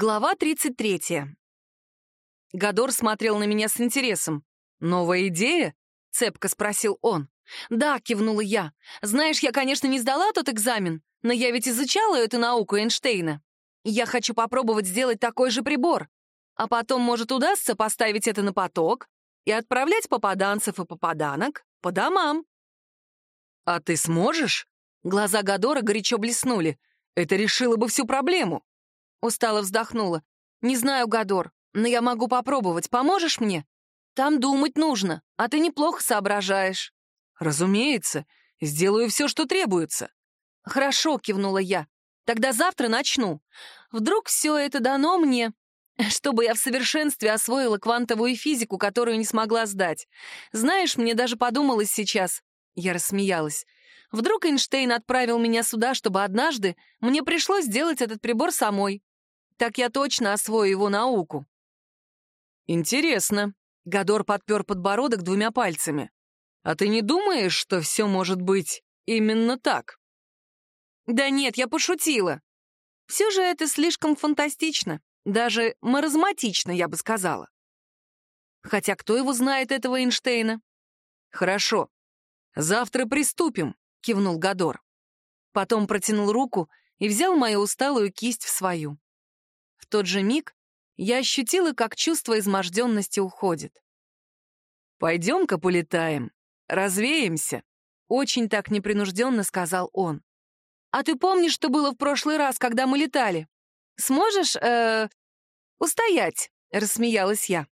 Глава 33. Гадор смотрел на меня с интересом. «Новая идея?» — цепко спросил он. «Да», — кивнула я. «Знаешь, я, конечно, не сдала тот экзамен, но я ведь изучала эту науку Эйнштейна. Я хочу попробовать сделать такой же прибор. А потом, может, удастся поставить это на поток и отправлять попаданцев и попаданок по домам». «А ты сможешь?» Глаза Гадора горячо блеснули. «Это решило бы всю проблему». Устало вздохнула. «Не знаю, Гадор, но я могу попробовать. Поможешь мне? Там думать нужно, а ты неплохо соображаешь». «Разумеется. Сделаю все, что требуется». «Хорошо», — кивнула я. «Тогда завтра начну. Вдруг все это дано мне, чтобы я в совершенстве освоила квантовую физику, которую не смогла сдать. Знаешь, мне даже подумалось сейчас...» Я рассмеялась. Вдруг Эйнштейн отправил меня сюда, чтобы однажды мне пришлось сделать этот прибор самой. Так я точно освою его науку. Интересно. Гадор подпер подбородок двумя пальцами. А ты не думаешь, что все может быть именно так? Да нет, я пошутила. Все же это слишком фантастично, даже маразматично, я бы сказала. Хотя кто его знает, этого Эйнштейна? Хорошо. Завтра приступим, кивнул Гадор. Потом протянул руку и взял мою усталую кисть в свою. Тот же миг я ощутила, как чувство изможденности уходит. «Пойдем-ка полетаем, развеемся», — очень так непринужденно сказал он. «А ты помнишь, что было в прошлый раз, когда мы летали? Сможешь, э, устоять?» — рассмеялась я.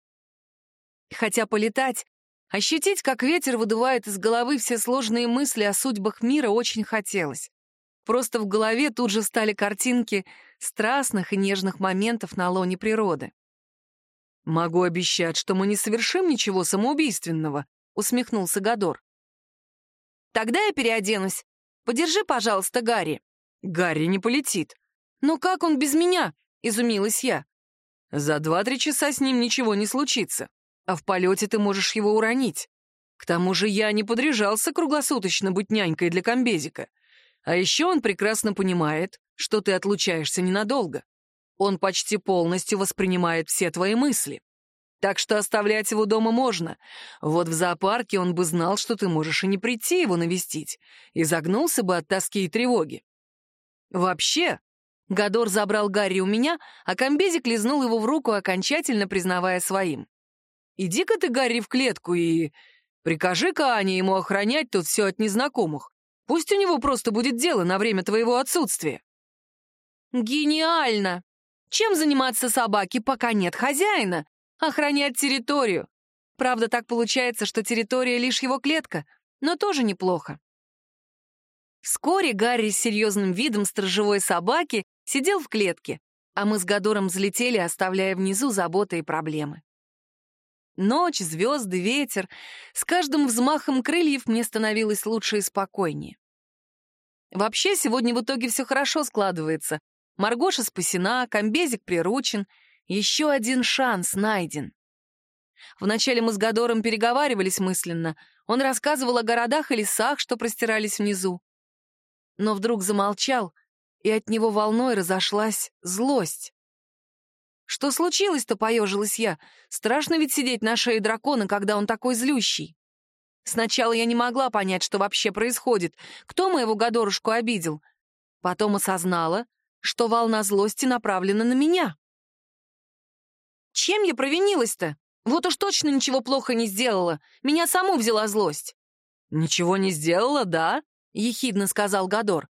Хотя полетать, ощутить, как ветер выдувает из головы все сложные мысли о судьбах мира, очень хотелось. Просто в голове тут же стали картинки страстных и нежных моментов на лоне природы. «Могу обещать, что мы не совершим ничего самоубийственного», — усмехнулся Гадор. «Тогда я переоденусь. Подержи, пожалуйста, Гарри». «Гарри не полетит». «Но как он без меня?» — изумилась я. «За два-три часа с ним ничего не случится, а в полете ты можешь его уронить. К тому же я не подряжался круглосуточно быть нянькой для комбезика. А еще он прекрасно понимает, что ты отлучаешься ненадолго. Он почти полностью воспринимает все твои мысли. Так что оставлять его дома можно. Вот в зоопарке он бы знал, что ты можешь и не прийти его навестить, и загнулся бы от тоски и тревоги. Вообще, Гадор забрал Гарри у меня, а комбезик лизнул его в руку, окончательно признавая своим. «Иди-ка ты, Гарри, в клетку и... Прикажи-ка Ане ему охранять тут все от незнакомых. Пусть у него просто будет дело на время твоего отсутствия». «Гениально! Чем заниматься собаке, пока нет хозяина? Охранять территорию. Правда, так получается, что территория лишь его клетка, но тоже неплохо». Вскоре Гарри с серьезным видом сторожевой собаки сидел в клетке, а мы с Гадором взлетели, оставляя внизу заботы и проблемы. Ночь, звезды, ветер. С каждым взмахом крыльев мне становилось лучше и спокойнее. Вообще, сегодня в итоге все хорошо складывается. Маргоша спасена, комбезик приручен. Еще один шанс найден. Вначале мы с Гадором переговаривались мысленно. Он рассказывал о городах и лесах, что простирались внизу. Но вдруг замолчал, и от него волной разошлась злость. «Что случилось-то?» — поежилась я. «Страшно ведь сидеть на шее дракона, когда он такой злющий». Сначала я не могла понять, что вообще происходит, кто моего Гадорушку обидел. Потом осознала, что волна злости направлена на меня. Чем я провинилась-то? Вот уж точно ничего плохо не сделала. Меня саму взяла злость. «Ничего не сделала, да?» — ехидно сказал Гадор.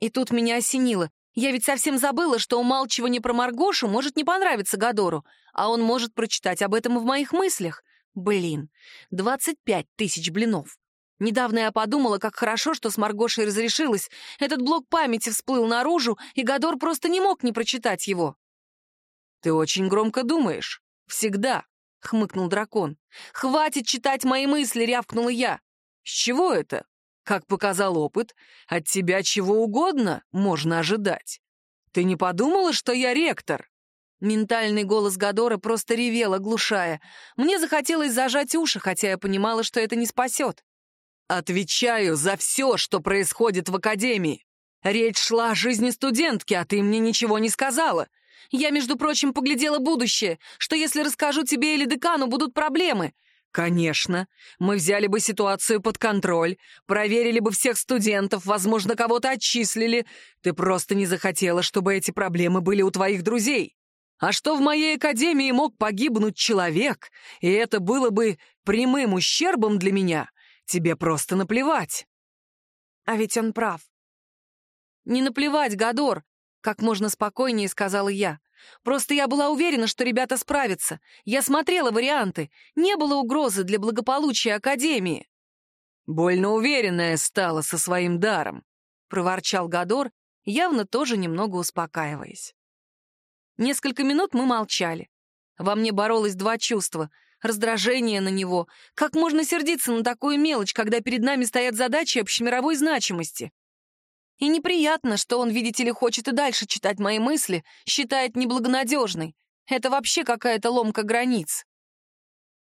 И тут меня осенило. Я ведь совсем забыла, что умалчивание про Маргошу может не понравиться Гадору, а он может прочитать об этом в моих мыслях. Блин, 25 тысяч блинов. Недавно я подумала, как хорошо, что с Маргошей разрешилось. Этот блок памяти всплыл наружу, и Гадор просто не мог не прочитать его. «Ты очень громко думаешь. Всегда», — хмыкнул дракон. «Хватит читать мои мысли», — рявкнула я. «С чего это?» Как показал опыт, от тебя чего угодно можно ожидать. Ты не подумала, что я ректор?» Ментальный голос Гадора просто ревел, оглушая. Мне захотелось зажать уши, хотя я понимала, что это не спасет. «Отвечаю за все, что происходит в Академии. Речь шла о жизни студентки, а ты мне ничего не сказала. Я, между прочим, поглядела будущее, что если расскажу тебе или декану, будут проблемы. Конечно. Мы взяли бы ситуацию под контроль, проверили бы всех студентов, возможно, кого-то отчислили. Ты просто не захотела, чтобы эти проблемы были у твоих друзей. А что в моей академии мог погибнуть человек, и это было бы прямым ущербом для меня, тебе просто наплевать. А ведь он прав. Не наплевать, Гадор, как можно спокойнее сказала я. Просто я была уверена, что ребята справятся. Я смотрела варианты. Не было угрозы для благополучия Академии. «Больно уверенная стала со своим даром», — проворчал Гадор, явно тоже немного успокаиваясь. Несколько минут мы молчали. Во мне боролось два чувства — раздражение на него. Как можно сердиться на такую мелочь, когда перед нами стоят задачи общемировой значимости? И неприятно, что он, видите ли, хочет и дальше читать мои мысли, считает неблагонадежной. Это вообще какая-то ломка границ.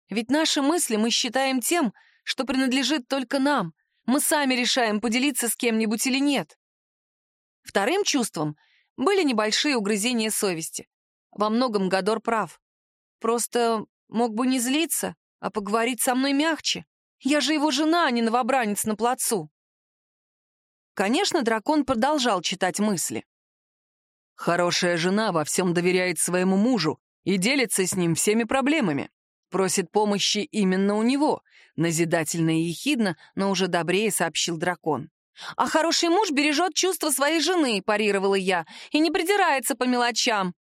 Ведь наши мысли мы считаем тем, что принадлежит только нам. Мы сами решаем, поделиться с кем-нибудь или нет. Вторым чувством были небольшие угрызения совести. Во многом Гадор прав. Просто мог бы не злиться, а поговорить со мной мягче. Я же его жена, а не новобранец на плацу. Конечно, дракон продолжал читать мысли. «Хорошая жена во всем доверяет своему мужу и делится с ним всеми проблемами. Просит помощи именно у него», — назидательно и ехидно, но уже добрее сообщил дракон. «А хороший муж бережет чувства своей жены», — парировала я, «и не придирается по мелочам».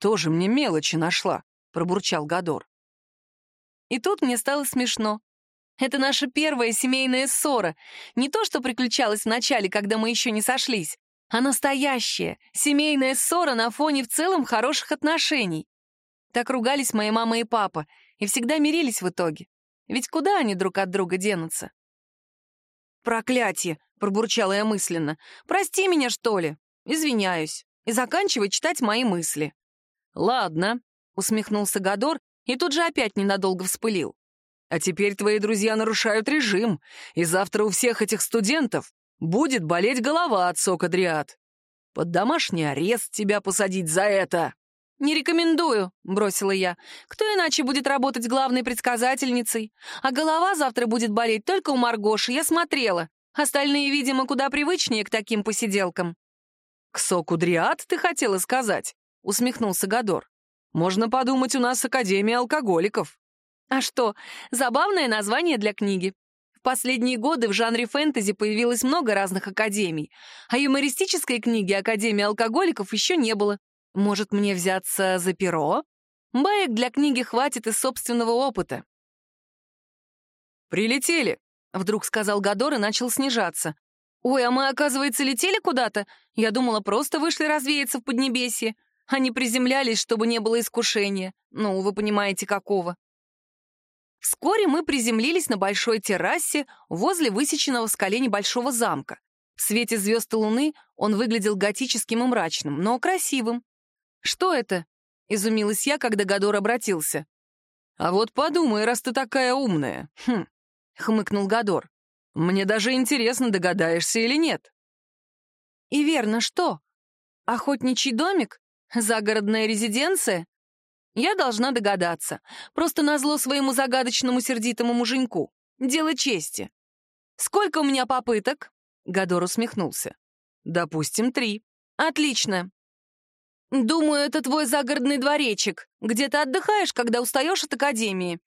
«Тоже мне мелочи нашла», — пробурчал Гадор. И тут мне стало смешно. Это наша первая семейная ссора. Не то, что приключалось в начале, когда мы еще не сошлись, а настоящая семейная ссора на фоне в целом хороших отношений. Так ругались моя мама и папа, и всегда мирились в итоге. Ведь куда они друг от друга денутся? «Проклятие!» — пробурчала я мысленно. «Прости меня, что ли? Извиняюсь. И заканчивай читать мои мысли». «Ладно», — усмехнулся Гадор и тут же опять ненадолго вспылил. А теперь твои друзья нарушают режим, и завтра у всех этих студентов будет болеть голова от сока дриад. Под домашний арест тебя посадить за это!» «Не рекомендую», — бросила я. «Кто иначе будет работать главной предсказательницей? А голова завтра будет болеть только у Маргоши, я смотрела. Остальные, видимо, куда привычнее к таким посиделкам». «К соку дриад, ты хотела сказать?» — усмехнулся Гадор. «Можно подумать, у нас Академия алкоголиков». А что, забавное название для книги. В последние годы в жанре фэнтези появилось много разных академий, а юмористической книги Академии алкоголиков еще не было. Может, мне взяться за перо? Баек для книги хватит из собственного опыта. «Прилетели», — вдруг сказал Гадор и начал снижаться. «Ой, а мы, оказывается, летели куда-то? Я думала, просто вышли развеяться в Поднебесье. Они приземлялись, чтобы не было искушения. Ну, вы понимаете, какого». Вскоре мы приземлились на большой террасе возле высеченного в скале небольшого замка. В свете звезд и луны он выглядел готическим и мрачным, но красивым. «Что это?» — изумилась я, когда Гадор обратился. «А вот подумай, раз ты такая умная». «Хм», — хмыкнул Гадор. «Мне даже интересно, догадаешься или нет». «И верно, что? Охотничий домик? Загородная резиденция?» Я должна догадаться. Просто назло своему загадочному сердитому муженьку. Дело чести. «Сколько у меня попыток?» Гадор усмехнулся. «Допустим, три». «Отлично. Думаю, это твой загородный дворечек, где ты отдыхаешь, когда устаешь от академии».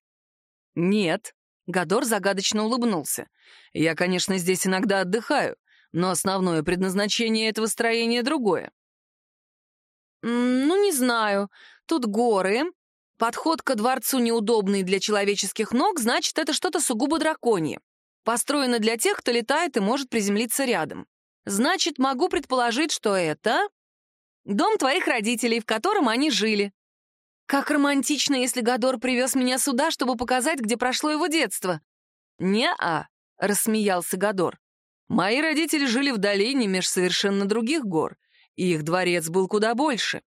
«Нет», — Гадор загадочно улыбнулся. «Я, конечно, здесь иногда отдыхаю, но основное предназначение этого строения другое». «Ну, не знаю. Тут горы. Подход ко дворцу неудобный для человеческих ног, значит, это что-то сугубо драконье. Построено для тех, кто летает и может приземлиться рядом. Значит, могу предположить, что это... Дом твоих родителей, в котором они жили. Как романтично, если Гадор привез меня сюда, чтобы показать, где прошло его детство. «Не-а», — рассмеялся Гадор. «Мои родители жили в долине меж совершенно других гор, и их дворец был куда больше.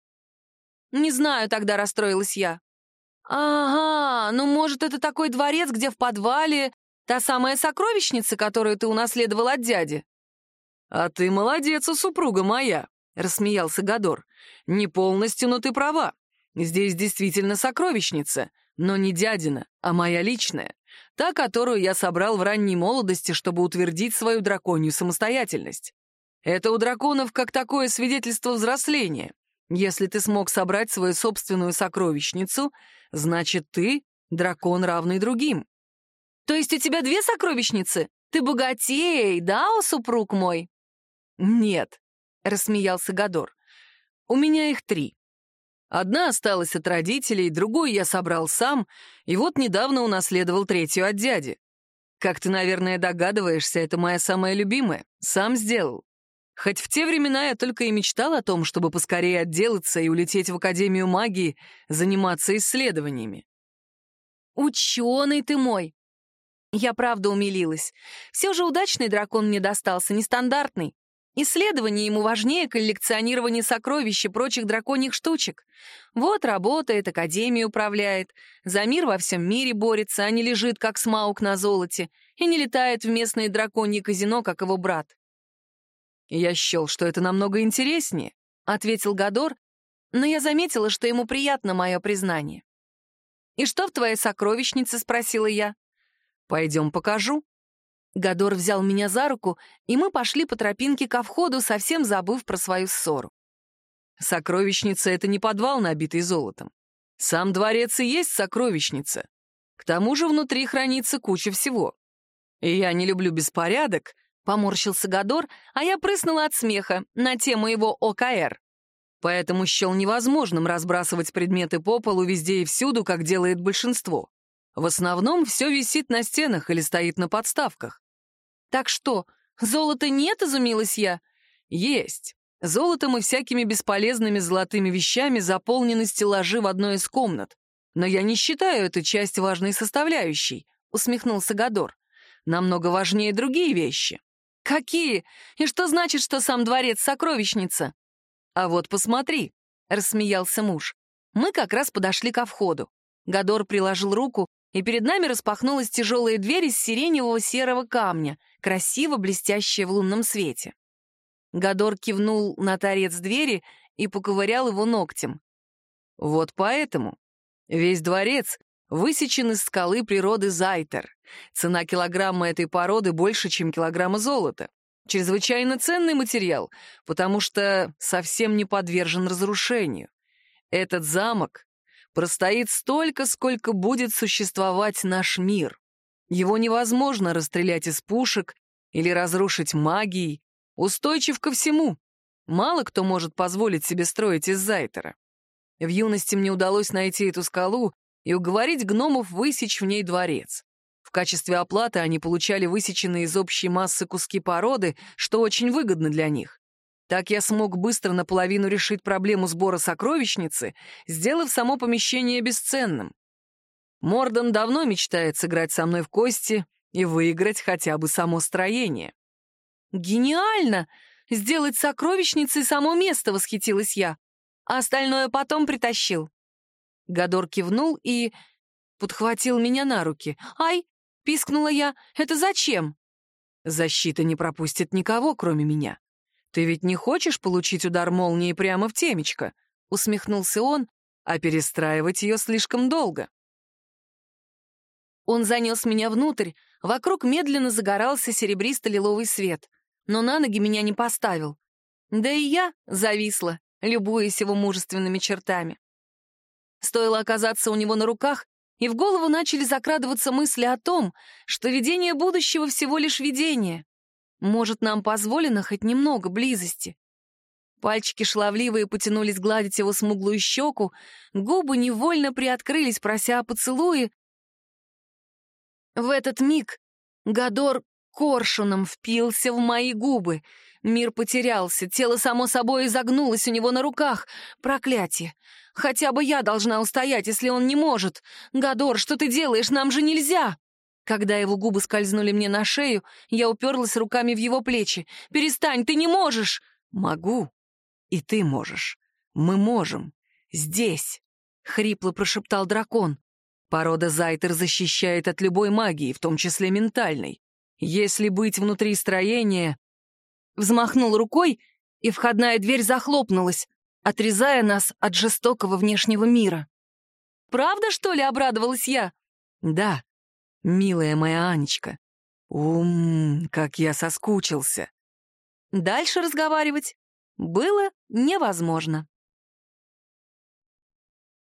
«Не знаю», — тогда расстроилась я. «Ага, ну, может, это такой дворец, где в подвале та самая сокровищница, которую ты унаследовал от дяди?» «А ты молодец, супруга моя», — рассмеялся Гадор. «Не полностью, но ты права. Здесь действительно сокровищница, но не дядина, а моя личная. Та, которую я собрал в ранней молодости, чтобы утвердить свою драконью самостоятельность. Это у драконов как такое свидетельство взросления. Если ты смог собрать свою собственную сокровищницу, значит, ты — дракон, равный другим. То есть у тебя две сокровищницы? Ты богатей, да, о супруг мой? Нет, — рассмеялся Гадор. У меня их три. Одна осталась от родителей, другую я собрал сам, и вот недавно унаследовал третью от дяди. Как ты, наверное, догадываешься, это моя самая любимая. Сам сделал. Хоть в те времена я только и мечтал о том, чтобы поскорее отделаться и улететь в Академию магии, заниматься исследованиями. «Ученый ты мой!» Я правда умилилась. Все же удачный дракон мне достался, нестандартный. Исследование ему важнее коллекционирования сокровищ и прочих драконьих штучек. Вот работает, Академию управляет, за мир во всем мире борется, а не лежит, как смаук на золоте, и не летает в местное драконье казино, как его брат. «Я счел, что это намного интереснее», — ответил Гадор, но я заметила, что ему приятно мое признание. «И что в твоей сокровищнице?» — спросила я. «Пойдем покажу», Гадор взял меня за руку, и мы пошли по тропинке ко входу, совсем забыв про свою ссору. Сокровищница — это не подвал, набитый золотом. Сам дворец и есть сокровищница. К тому же внутри хранится куча всего. И я не люблю беспорядок, — поморщился Гадор, а я прыснула от смеха на тему его ОКР. Поэтому счел невозможным разбрасывать предметы по полу везде и всюду, как делает большинство. В основном все висит на стенах или стоит на подставках. «Так что, золота нет?» — изумилась я. «Есть. Золотом и всякими бесполезными золотыми вещами заполнены стеллажи в одной из комнат. Но я не считаю эту часть важной составляющей», — усмехнулся Гадор. «Намного важнее другие вещи». «Какие? И что значит, что сам дворец — сокровищница?» «А вот посмотри», — рассмеялся муж. Мы как раз подошли ко входу. Гадор приложил руку и перед нами распахнулась тяжелая дверь из сиреневого серого камня, красиво блестящая в лунном свете. Гадор кивнул на торец двери и поковырял его ногтем. Вот поэтому весь дворец высечен из скалы природы Зайтер. Цена килограмма этой породы больше, чем килограмма золота. Чрезвычайно ценный материал, потому что совсем не подвержен разрушению. Этот замок простоит столько, сколько будет существовать наш мир. Его невозможно расстрелять из пушек или разрушить магией. Устойчив ко всему. Мало кто может позволить себе строить из Зайтера. В юности мне удалось найти эту скалу и уговорить гномов высечь в ней дворец. В качестве оплаты они получали высеченные из общей массы куски породы, что очень выгодно для них. Так я смог быстро наполовину решить проблему сбора сокровищницы, сделав само помещение бесценным. Мордан давно мечтает сыграть со мной в кости и выиграть хотя бы само строение. «Гениально! Сделать сокровищницей само место!» — восхитилась я. А остальное потом притащил. Гадор кивнул и подхватил меня на руки. «Ай!» — пискнула я. «Это зачем?» «Защита не пропустит никого, кроме меня. «Ты ведь не хочешь получить удар молнии прямо в темечко?» — усмехнулся он, а перестраивать ее слишком долго. Он занес меня внутрь, вокруг медленно загорался серебристо-лиловый свет, но на ноги меня не поставил. Да и я зависла, любуясь его мужественными чертами. Стоило оказаться у него на руках, и в голову начали закрадываться мысли о том, что видение будущего всего лишь видение. Может, нам позволено хоть немного близости? Пальчики шаловливые потянулись гладить его смуглую щеку, губы невольно приоткрылись, прося о поцелуе. В этот миг Гадор коршуном впился в мои губы. Мир потерялся, тело само собой изогнулось у него на руках. Проклятие! Хотя бы я должна устоять, если он не может. Гадор, что ты делаешь? Нам же нельзя! Когда его губы скользнули мне на шею, я уперлась руками в его плечи. «Перестань, ты не можешь!» «Могу. И ты можешь. Мы можем. Здесь!» — хрипло прошептал дракон. Порода Зайтер защищает от любой магии, в том числе ментальной. Если быть внутри строения... Взмахнул рукой, и входная дверь захлопнулась, отрезая нас от жестокого внешнего мира. «Правда, что ли?» — обрадовалась я. «Да, милая моя Анечка. Ум, как я соскучился». Дальше разговаривать было невозможно.